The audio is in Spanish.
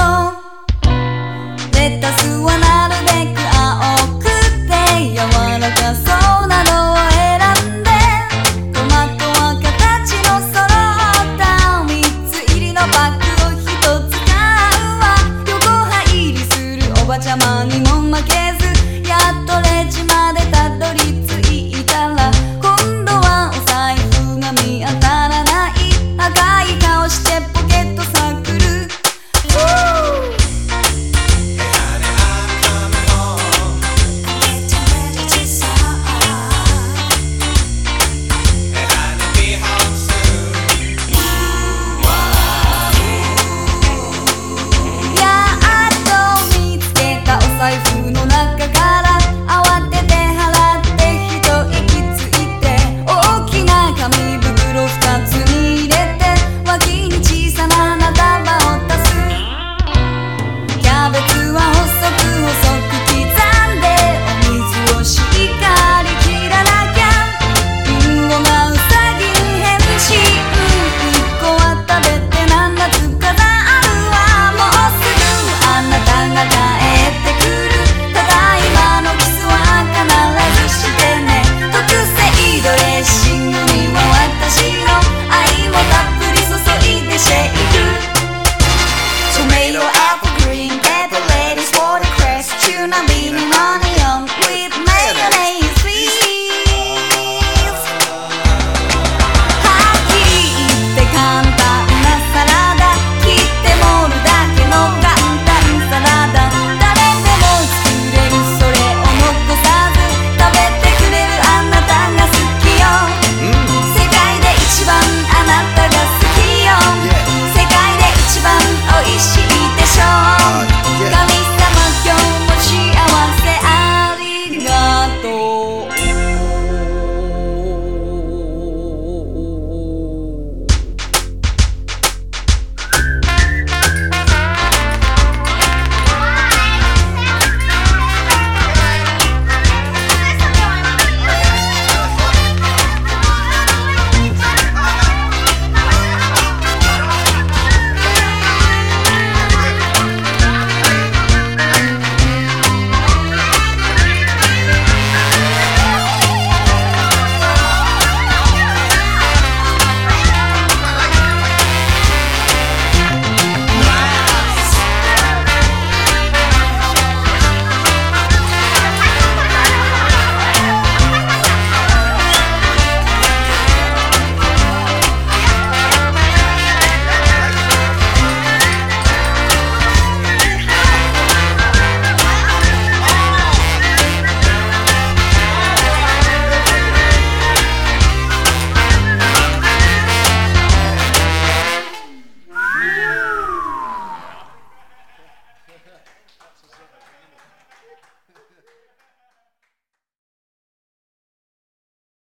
corazón.